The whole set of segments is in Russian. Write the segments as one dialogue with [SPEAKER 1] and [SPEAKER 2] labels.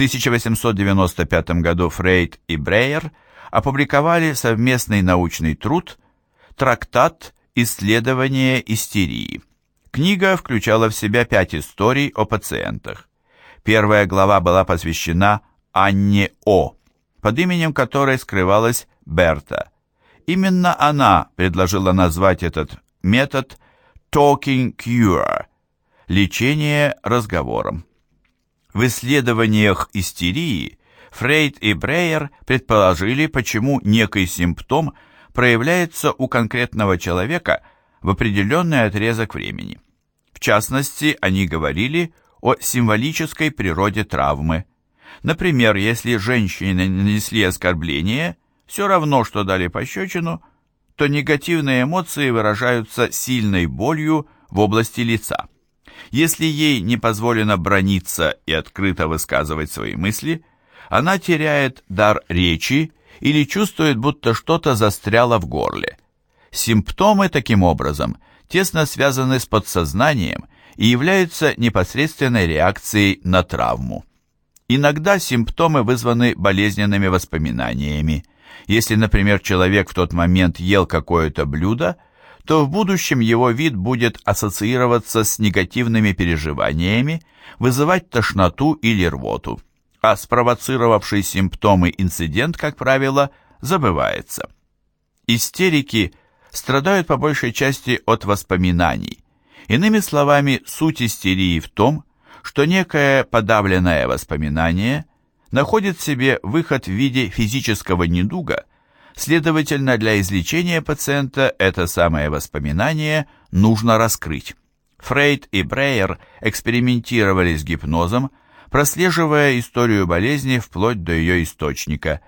[SPEAKER 1] 1895 году Фрейд и Брейер опубликовали совместный научный труд «Трактат Исследования истерии». Книга включала в себя пять историй о пациентах. Первая глава была посвящена Анне О., под именем которой скрывалась Берта. Именно она предложила назвать этот метод «talking cure» – лечение разговором. В исследованиях истерии Фрейд и Брейер предположили, почему некий симптом проявляется у конкретного человека в определенный отрезок времени. В частности, они говорили о символической природе травмы. Например, если женщине нанесли оскорбление, все равно, что дали пощечину, то негативные эмоции выражаются сильной болью в области лица. Если ей не позволено брониться и открыто высказывать свои мысли, она теряет дар речи или чувствует, будто что-то застряло в горле. Симптомы, таким образом, тесно связаны с подсознанием и являются непосредственной реакцией на травму. Иногда симптомы вызваны болезненными воспоминаниями. Если, например, человек в тот момент ел какое-то блюдо, то в будущем его вид будет ассоциироваться с негативными переживаниями, вызывать тошноту или рвоту, а спровоцировавший симптомы инцидент, как правило, забывается. Истерики страдают по большей части от воспоминаний, Иными словами, суть истерии в том, что некое подавленное воспоминание находит в себе выход в виде физического недуга, следовательно, для излечения пациента это самое воспоминание нужно раскрыть. Фрейд и Брейер экспериментировали с гипнозом, прослеживая историю болезни вплоть до ее источника.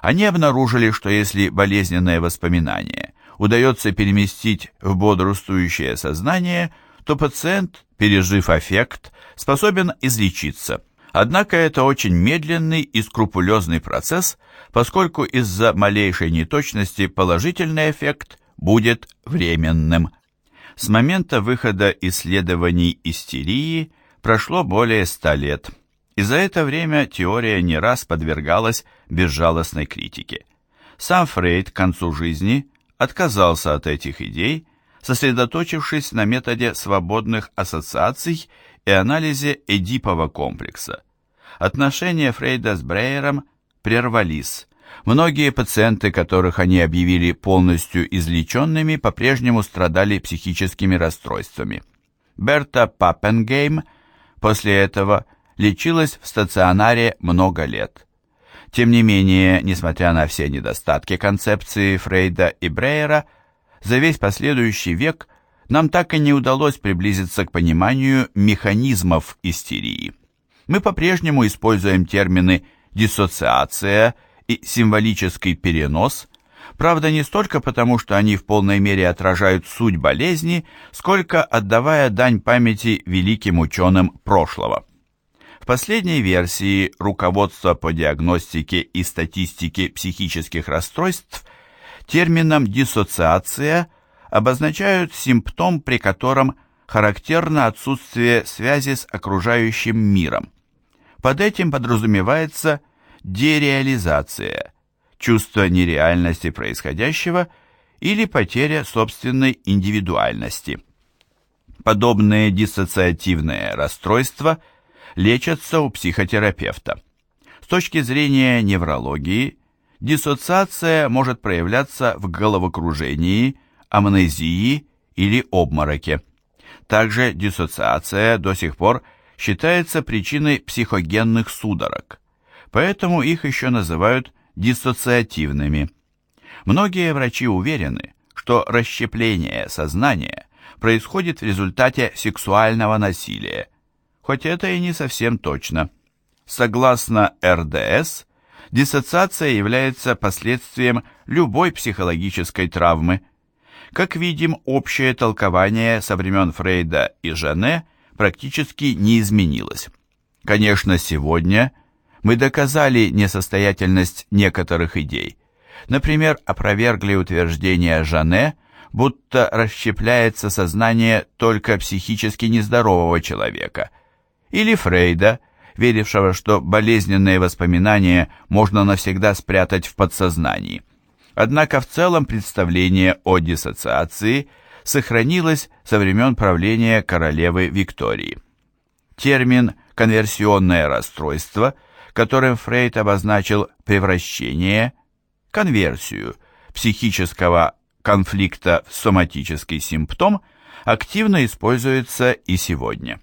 [SPEAKER 1] Они обнаружили, что если болезненное воспоминание удается переместить в бодрствующее сознание – то пациент, пережив аффект, способен излечиться. Однако это очень медленный и скрупулезный процесс, поскольку из-за малейшей неточности положительный эффект будет временным. С момента выхода исследований истерии прошло более ста лет, и за это время теория не раз подвергалась безжалостной критике. Сам Фрейд к концу жизни отказался от этих идей, сосредоточившись на методе свободных ассоциаций и анализе Эдипова комплекса. Отношения Фрейда с Брейером прервались. Многие пациенты, которых они объявили полностью излеченными, по-прежнему страдали психическими расстройствами. Берта Паппенгейм после этого лечилась в стационаре много лет. Тем не менее, несмотря на все недостатки концепции Фрейда и Брейера, за весь последующий век нам так и не удалось приблизиться к пониманию механизмов истерии. Мы по-прежнему используем термины «диссоциация» и «символический перенос», правда не столько потому, что они в полной мере отражают суть болезни, сколько отдавая дань памяти великим ученым прошлого. В последней версии руководства по диагностике и статистике психических расстройств Термином «диссоциация» обозначают симптом, при котором характерно отсутствие связи с окружающим миром. Под этим подразумевается дереализация, чувство нереальности происходящего или потеря собственной индивидуальности. Подобные диссоциативные расстройства лечатся у психотерапевта. С точки зрения неврологии – Диссоциация может проявляться в головокружении, амнезии или обмороке. Также диссоциация до сих пор считается причиной психогенных судорог, поэтому их еще называют диссоциативными. Многие врачи уверены, что расщепление сознания происходит в результате сексуального насилия, хоть это и не совсем точно. Согласно РДС, диссоциация является последствием любой психологической травмы. Как видим, общее толкование со времен Фрейда и Жене практически не изменилось. Конечно, сегодня мы доказали несостоятельность некоторых идей. Например, опровергли утверждение Жане, будто расщепляется сознание только психически нездорового человека, или Фрейда, верившего, что болезненные воспоминания можно навсегда спрятать в подсознании. Однако в целом представление о диссоциации сохранилось со времен правления королевы Виктории. Термин «конверсионное расстройство», которым Фрейд обозначил превращение, конверсию психического конфликта в соматический симптом, активно используется и сегодня.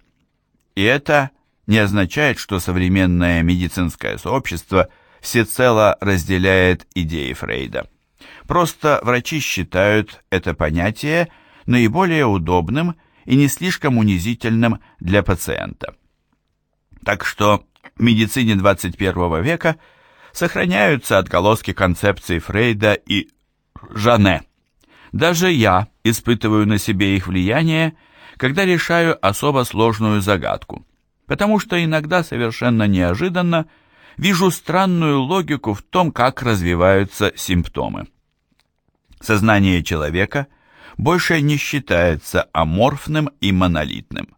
[SPEAKER 1] И это не означает, что современное медицинское сообщество всецело разделяет идеи Фрейда. Просто врачи считают это понятие наиболее удобным и не слишком унизительным для пациента. Так что в медицине 21 века сохраняются отголоски концепций Фрейда и Жане. Даже я испытываю на себе их влияние, когда решаю особо сложную загадку, потому что иногда совершенно неожиданно вижу странную логику в том, как развиваются симптомы. Сознание человека больше не считается аморфным и монолитным.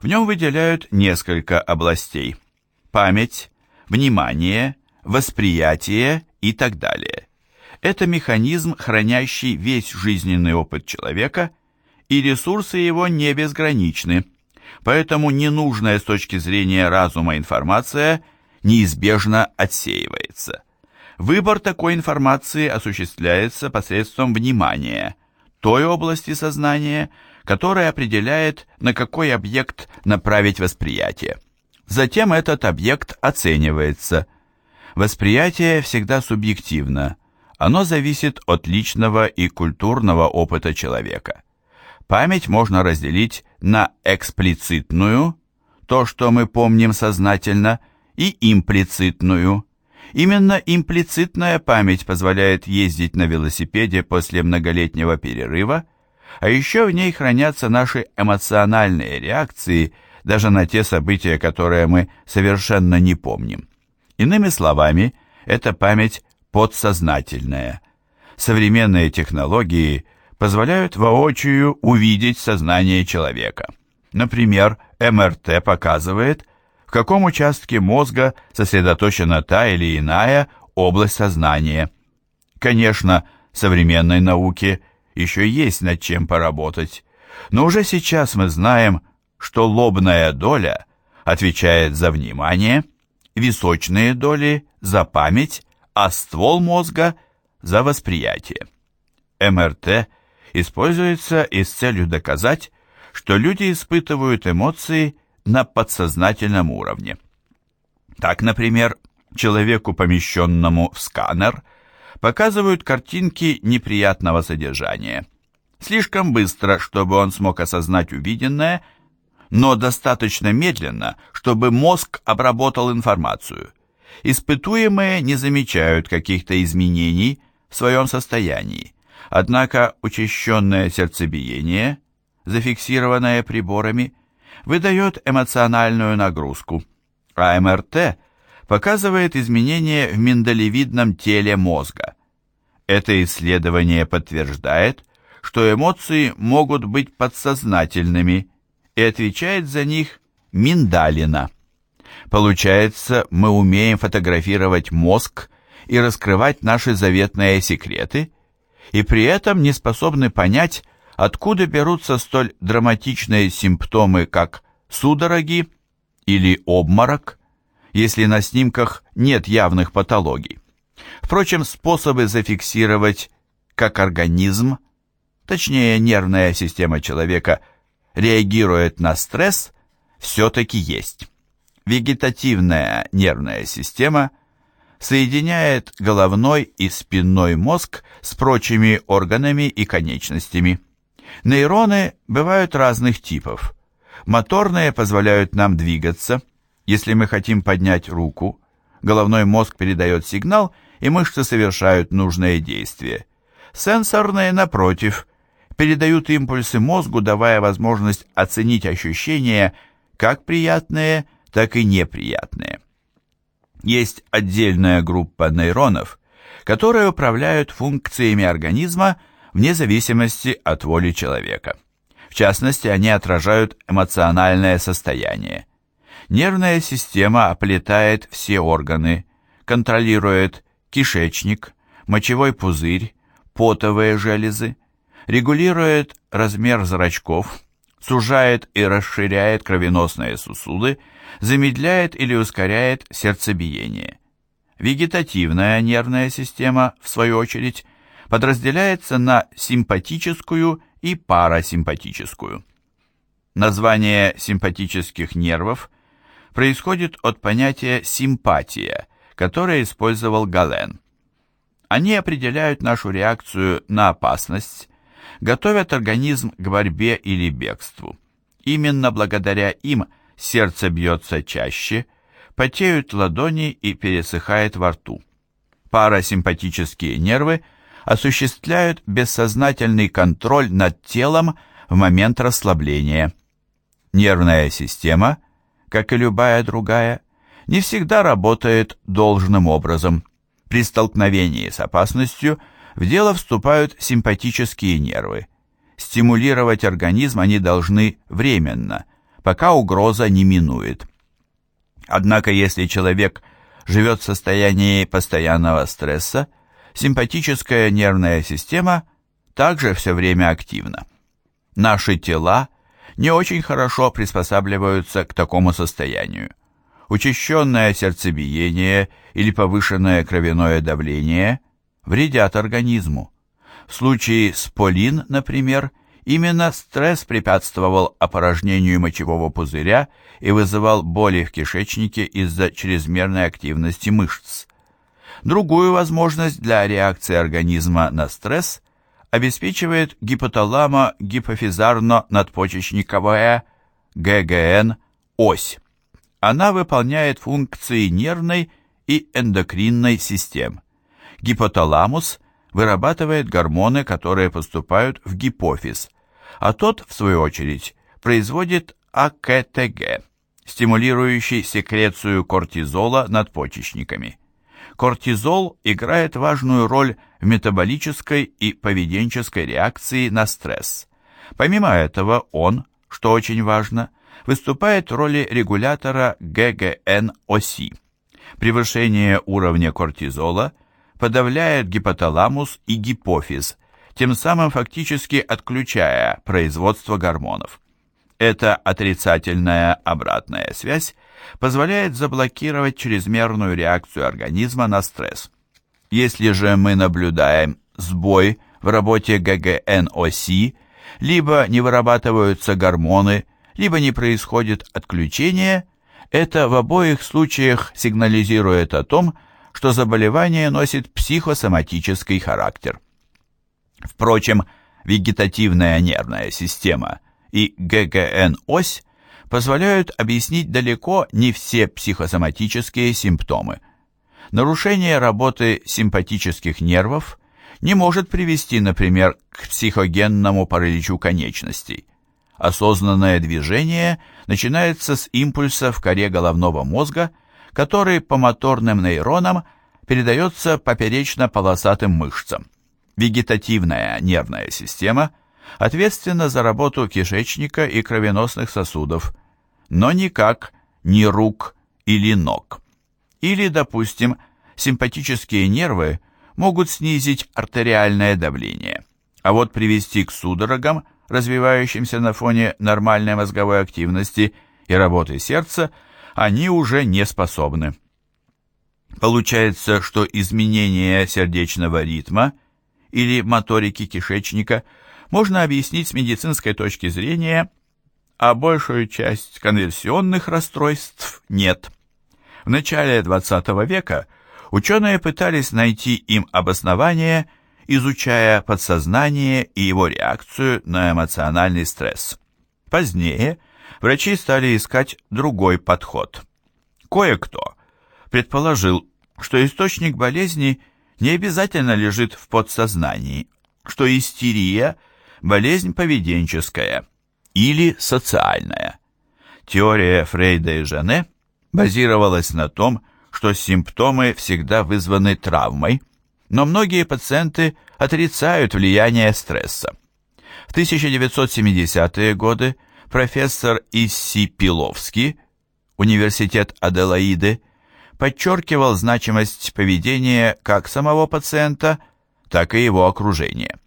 [SPEAKER 1] В нем выделяют несколько областей – память, внимание, восприятие и так далее. Это механизм, хранящий весь жизненный опыт человека, и ресурсы его не безграничны, поэтому ненужная с точки зрения разума информация неизбежно отсеивается. Выбор такой информации осуществляется посредством внимания, той области сознания, которая определяет, на какой объект направить восприятие. Затем этот объект оценивается. Восприятие всегда субъективно, оно зависит от личного и культурного опыта человека. Память можно разделить на эксплицитную, то, что мы помним сознательно, и имплицитную, Именно имплицитная память позволяет ездить на велосипеде после многолетнего перерыва, а еще в ней хранятся наши эмоциональные реакции даже на те события, которые мы совершенно не помним. Иными словами, это память подсознательная. Современные технологии позволяют воочию увидеть сознание человека. Например, МРТ показывает, в каком участке мозга сосредоточена та или иная область сознания. Конечно, современной науке еще есть над чем поработать, но уже сейчас мы знаем, что лобная доля отвечает за внимание, височные доли – за память, а ствол мозга – за восприятие. МРТ используется и с целью доказать, что люди испытывают эмоции на подсознательном уровне. Так, например, человеку, помещенному в сканер, показывают картинки неприятного содержания. Слишком быстро, чтобы он смог осознать увиденное, но достаточно медленно, чтобы мозг обработал информацию. Испытуемые не замечают каких-то изменений в своем состоянии, однако учащенное сердцебиение, зафиксированное приборами, выдает эмоциональную нагрузку, а МРТ показывает изменения в миндалевидном теле мозга. Это исследование подтверждает, что эмоции могут быть подсознательными и отвечает за них миндалина. Получается, мы умеем фотографировать мозг и раскрывать наши заветные секреты, и при этом не способны понять, откуда берутся столь драматичные симптомы, как судороги или обморок, если на снимках нет явных патологий. Впрочем, способы зафиксировать, как организм, точнее нервная система человека, реагирует на стресс, все-таки есть. Вегетативная нервная система соединяет головной и спинной мозг с прочими органами и конечностями. Нейроны бывают разных типов. Моторные позволяют нам двигаться. Если мы хотим поднять руку, головной мозг передает сигнал, и мышцы совершают нужное действие. Сенсорные, напротив, передают импульсы мозгу, давая возможность оценить ощущения как приятные, так и неприятные. Есть отдельная группа нейронов, которые управляют функциями организма вне зависимости от воли человека. В частности, они отражают эмоциональное состояние. Нервная система оплетает все органы, контролирует кишечник, мочевой пузырь, потовые железы, регулирует размер зрачков, сужает и расширяет кровеносные сосуды, замедляет или ускоряет сердцебиение. Вегетативная нервная система, в свою очередь, подразделяется на симпатическую и парасимпатическую. Название симпатических нервов происходит от понятия «симпатия», которое использовал Гален. Они определяют нашу реакцию на опасность, готовят организм к борьбе или бегству. Именно благодаря им сердце бьется чаще, потеют ладони и пересыхает во рту. Парасимпатические нервы осуществляют бессознательный контроль над телом в момент расслабления. Нервная система, как и любая другая, не всегда работает должным образом. При столкновении с опасностью в дело вступают симпатические нервы. Стимулировать организм они должны временно, пока угроза не минует. Однако если человек живет в состоянии постоянного стресса, симпатическая нервная система также все время активна. Наши тела не очень хорошо приспосабливаются к такому состоянию. Учащенное сердцебиение или повышенное кровяное давление вредят организму. В случае с полин, например, именно стресс препятствовал опорожнению мочевого пузыря и вызывал боли в кишечнике из-за чрезмерной активности мышц. Другую возможность для реакции организма на стресс обеспечивает гипоталамо-гипофизарно-надпочечниковая ГГН ось. Она выполняет функции нервной и эндокринной систем. Гипоталамус вырабатывает гормоны, которые поступают в гипофиз, а тот, в свою очередь, производит АКТГ, стимулирующий секрецию кортизола надпочечниками. Кортизол играет важную роль в метаболической и поведенческой реакции на стресс. Помимо этого, он, что очень важно, выступает в роли регулятора ГГН-оси. Превышение уровня кортизола подавляет гипоталамус и гипофиз, тем самым фактически отключая производство гормонов. Эта отрицательная обратная связь позволяет заблокировать чрезмерную реакцию организма на стресс. Если же мы наблюдаем сбой в работе ГГН-оси, либо не вырабатываются гормоны, либо не происходит отключение, это в обоих случаях сигнализирует о том, что заболевание носит психосоматический характер. Впрочем, вегетативная нервная система и ГГН-ось позволяют объяснить далеко не все психосоматические симптомы. Нарушение работы симпатических нервов не может привести, например, к психогенному параличу конечностей. Осознанное движение начинается с импульса в коре головного мозга, который по моторным нейронам передается поперечно-полосатым мышцам. Вегетативная нервная система ответственна за работу кишечника и кровеносных сосудов, но никак не рук или ног. Или, допустим, симпатические нервы могут снизить артериальное давление, а вот привести к судорогам – развивающимся на фоне нормальной мозговой активности и работы сердца, они уже не способны. Получается, что изменение сердечного ритма или моторики кишечника можно объяснить с медицинской точки зрения, а большую часть конверсионных расстройств нет. В начале XX века ученые пытались найти им обоснование – изучая подсознание и его реакцию на эмоциональный стресс. Позднее врачи стали искать другой подход. Кое-кто предположил, что источник болезни не обязательно лежит в подсознании, что истерия – болезнь поведенческая или социальная. Теория Фрейда и Жене базировалась на том, что симптомы всегда вызваны травмой – но многие пациенты отрицают влияние стресса. В 1970-е годы профессор Исси Пиловский, Университет Аделаиды подчеркивал значимость поведения как самого пациента, так и его окружения.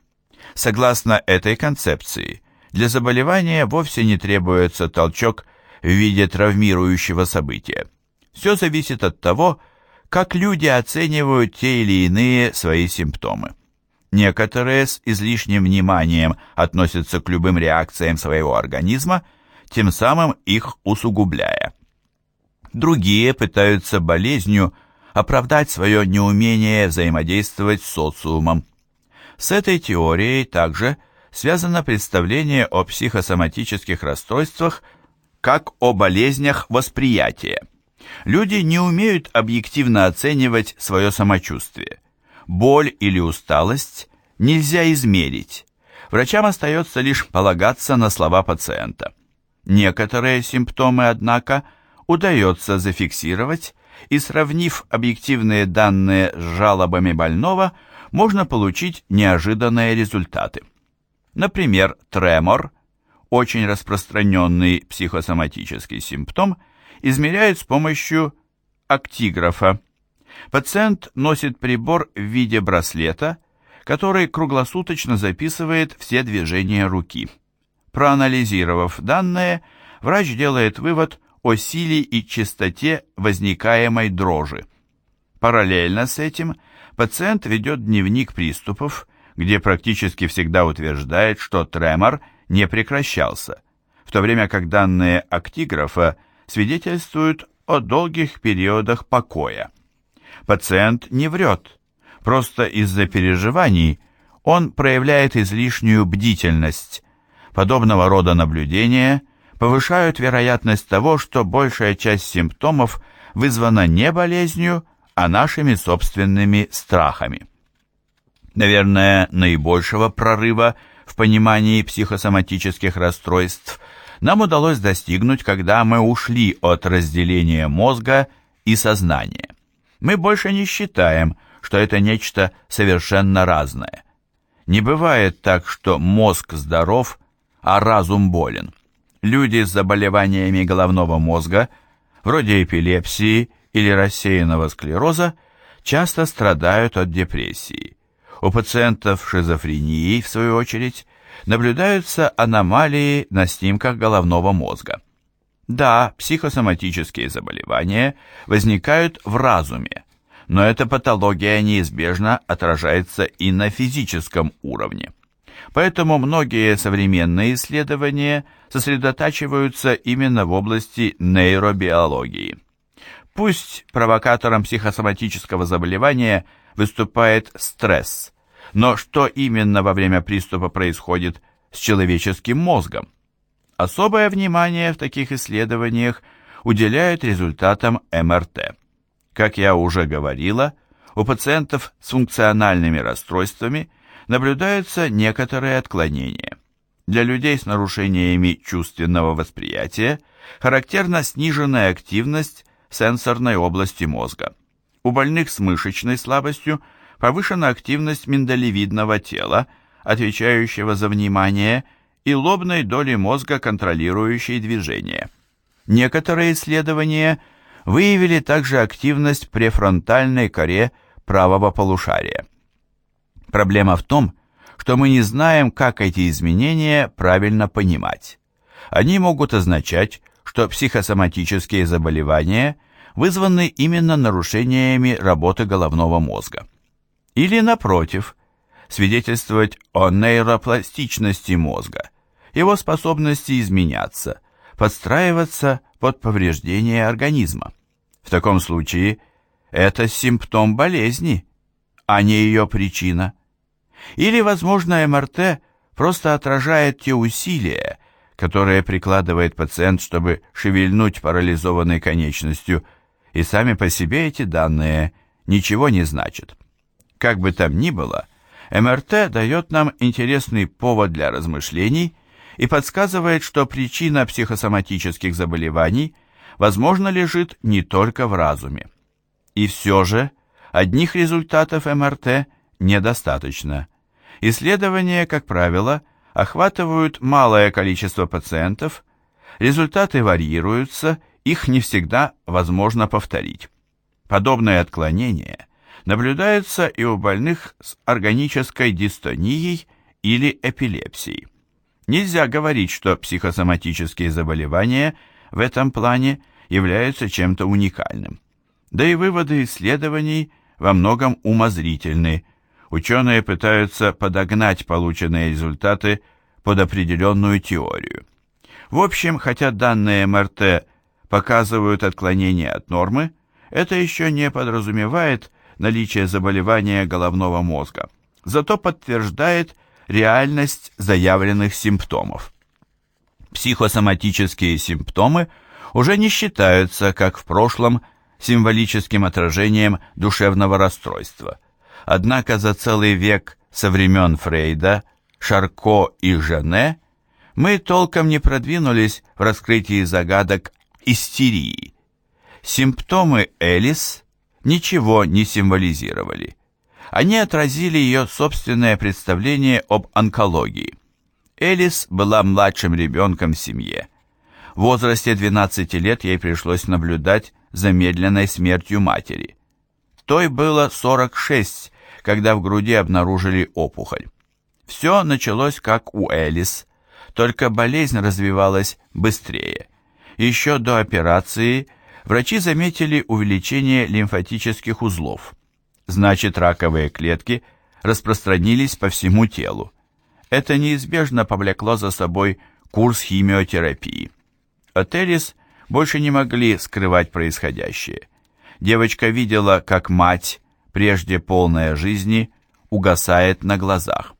[SPEAKER 1] Согласно этой концепции, для заболевания вовсе не требуется толчок в виде травмирующего события. Все зависит от того, как люди оценивают те или иные свои симптомы. Некоторые с излишним вниманием относятся к любым реакциям своего организма, тем самым их усугубляя. Другие пытаются болезнью оправдать свое неумение взаимодействовать с социумом. С этой теорией также связано представление о психосоматических расстройствах как о болезнях восприятия. Люди не умеют объективно оценивать свое самочувствие. Боль или усталость нельзя измерить. Врачам остается лишь полагаться на слова пациента. Некоторые симптомы, однако, удается зафиксировать, и сравнив объективные данные с жалобами больного, можно получить неожиданные результаты. Например, тремор, очень распространенный психосоматический симптом, измеряют с помощью актиграфа. Пациент носит прибор в виде браслета, который круглосуточно записывает все движения руки. Проанализировав данные, врач делает вывод о силе и частоте возникаемой дрожи. Параллельно с этим пациент ведет дневник приступов, где практически всегда утверждает, что тремор не прекращался, в то время как данные актиграфа свидетельствуют о долгих периодах покоя. Пациент не врет, просто из-за переживаний он проявляет излишнюю бдительность. Подобного рода наблюдения повышают вероятность того, что большая часть симптомов вызвана не болезнью, а нашими собственными страхами. Наверное, наибольшего прорыва в понимании психосоматических расстройств нам удалось достигнуть, когда мы ушли от разделения мозга и сознания. Мы больше не считаем, что это нечто совершенно разное. Не бывает так, что мозг здоров, а разум болен. Люди с заболеваниями головного мозга, вроде эпилепсии или рассеянного склероза часто страдают от депрессии. У пациентов шизофрении, в свою очередь, наблюдаются аномалии на снимках головного мозга. Да, психосоматические заболевания возникают в разуме, но эта патология неизбежно отражается и на физическом уровне. Поэтому многие современные исследования сосредотачиваются именно в области нейробиологии. Пусть провокатором психосоматического заболевания выступает стресс, но что именно во время приступа происходит с человеческим мозгом? Особое внимание в таких исследованиях уделяют результатам МРТ. Как я уже говорила, у пациентов с функциональными расстройствами наблюдаются некоторые отклонения. Для людей с нарушениями чувственного восприятия характерна сниженная активность сенсорной области мозга. У больных с мышечной слабостью повышена активность миндалевидного тела, отвечающего за внимание, и лобной доли мозга, контролирующей движение. Некоторые исследования выявили также активность префронтальной коре правого полушария. Проблема в том, что мы не знаем, как эти изменения правильно понимать. Они могут означать, что психосоматические заболевания вызваны именно нарушениями работы головного мозга. Или, напротив, свидетельствовать о нейропластичности мозга, его способности изменяться, подстраиваться под повреждение организма. В таком случае это симптом болезни, а не ее причина. Или, возможно, МРТ просто отражает те усилия, которые прикладывает пациент, чтобы шевельнуть парализованной конечностью, и сами по себе эти данные ничего не значат. Как бы там ни было, МРТ дает нам интересный повод для размышлений и подсказывает, что причина психосоматических заболеваний, возможно, лежит не только в разуме. И все же одних результатов МРТ недостаточно. Исследования, как правило, охватывают малое количество пациентов, результаты варьируются их не всегда возможно повторить. Подобные отклонения наблюдаются и у больных с органической дистонией или эпилепсией. Нельзя говорить, что психосоматические заболевания в этом плане являются чем-то уникальным. Да и выводы исследований во многом умозрительны. Ученые пытаются подогнать полученные результаты под определенную теорию. В общем, хотя данные МРТ показывают отклонение от нормы, это еще не подразумевает наличие заболевания головного мозга, зато подтверждает реальность заявленных симптомов. Психосоматические симптомы уже не считаются, как в прошлом, символическим отражением душевного расстройства. Однако за целый век со времен Фрейда, Шарко и Жене мы толком не продвинулись в раскрытии загадок истерии. Симптомы Элис ничего не символизировали. Они отразили ее собственное представление об онкологии. Элис была младшим ребенком в семье. В возрасте 12 лет ей пришлось наблюдать за медленной смертью матери. Той было 46, когда в груди обнаружили опухоль. Все началось как у Элис, только болезнь развивалась быстрее. Еще до операции врачи заметили увеличение лимфатических узлов. Значит, раковые клетки распространились по всему телу. Это неизбежно повлекло за собой курс химиотерапии. От Элис больше не могли скрывать происходящее. Девочка видела, как мать, прежде полная жизни, угасает на глазах.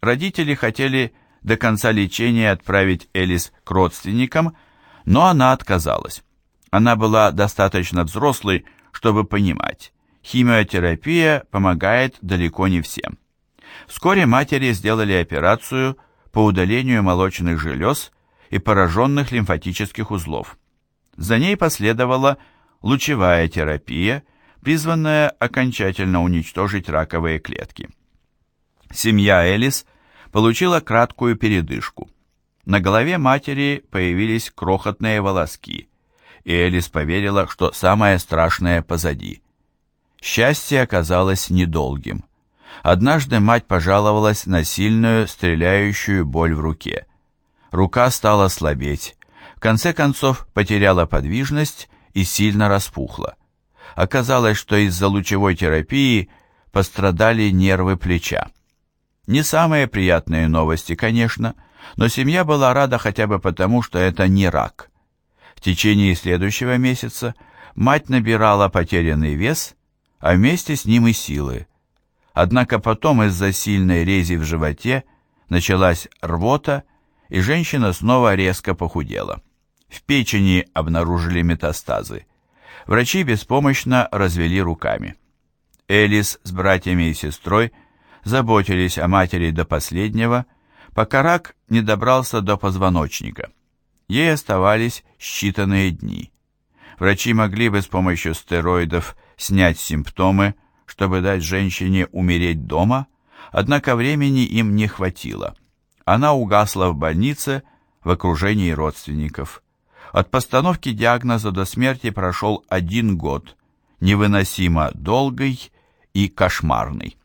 [SPEAKER 1] Родители хотели до конца лечения отправить Элис к родственникам, но она отказалась. Она была достаточно взрослой, чтобы понимать, химиотерапия помогает далеко не всем. Вскоре матери сделали операцию по удалению молочных желез и пораженных лимфатических узлов. За ней последовала лучевая терапия, призванная окончательно уничтожить раковые клетки. Семья Элис получила краткую передышку. На голове матери появились крохотные волоски, и Элис поверила, что самое страшное позади. Счастье оказалось недолгим. Однажды мать пожаловалась на сильную стреляющую боль в руке. Рука стала слабеть, в конце концов потеряла подвижность и сильно распухла. Оказалось, что из-за лучевой терапии пострадали нервы плеча. Не самые приятные новости, конечно, но семья была рада хотя бы потому, что это не рак. В течение следующего месяца мать набирала потерянный вес, а вместе с ним и силы. Однако потом из-за сильной рези в животе началась рвота, и женщина снова резко похудела. В печени обнаружили метастазы. Врачи беспомощно развели руками. Элис с братьями и сестрой заботились о матери до последнего, пока рак не добрался до позвоночника. Ей оставались считанные дни. Врачи могли бы с помощью стероидов снять симптомы, чтобы дать женщине умереть дома, однако времени им не хватило. Она угасла в больнице в окружении родственников. От постановки диагноза до смерти прошел один год, невыносимо долгий и кошмарный.